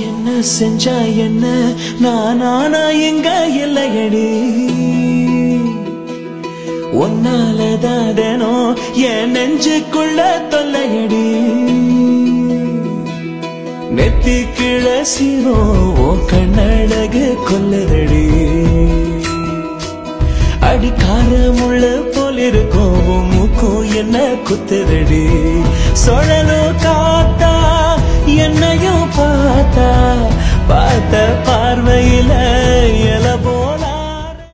என்ன செஞ்சா என்ன? நானானா எங்க இல்லையடி? ஒன்னாலதாதனோ என் நெஞ்சுக்குள்ள தொல்லையடி. நெத்தி கிழசினோ ஓ கண்ணழகு கொல்லதடி. அடிக்காரமுள்ள போலிருக்கும் உன் மூக்கும் என்ன குத்துதடி. சுழலோ பார்வையில